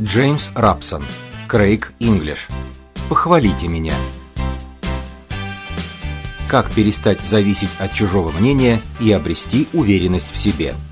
Джеймс Рапсон. Крейг Инглиш. Похвалите меня. Как перестать зависеть от чужого мнения и обрести уверенность в себе –